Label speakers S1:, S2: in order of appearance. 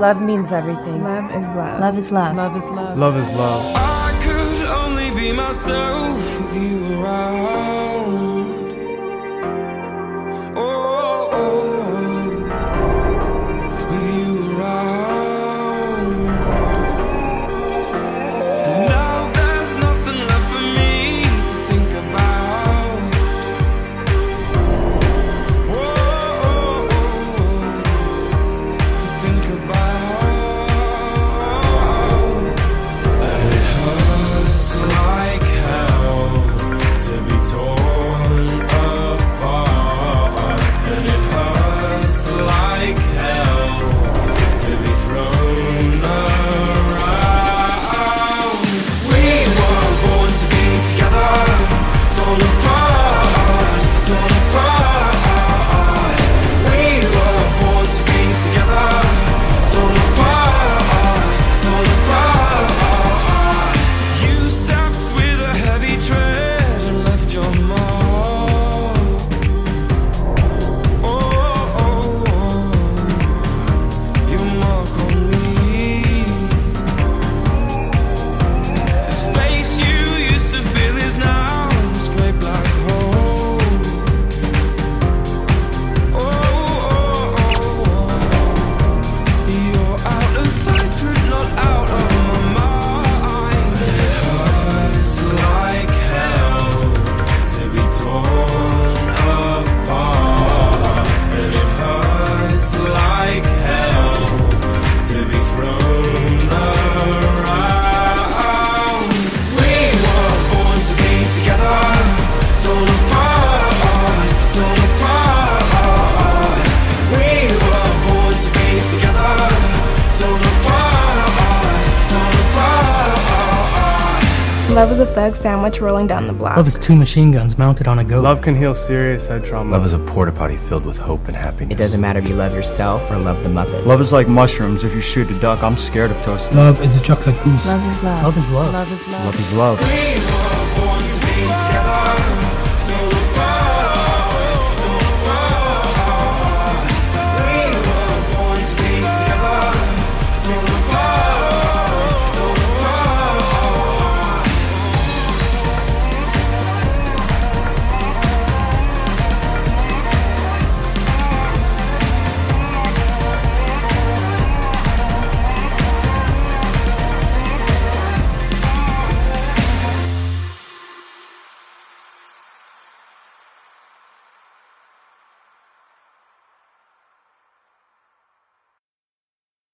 S1: Love means everything.
S2: Love is love.
S3: Love is love.
S1: Love is love.
S4: Love is love.
S5: I could only be myself with you around. Oh, oh, oh. with you around. And now there's nothing left for me to think about. Oh, oh, oh, to think about.
S2: Love is a thug sandwich rolling down the block.
S6: Love is two machine guns mounted on a goat.
S4: Love can heal serious head trauma.
S7: Love is a porta potty filled with hope and happiness.
S8: It doesn't matter if you love yourself or love the Muppets.
S9: Love is like mushrooms. If you shoot a duck, I'm scared of toast.
S6: Love is a chocolate goose.
S3: Love is love.
S6: Love is love.
S1: Love is love.
S9: Love is love.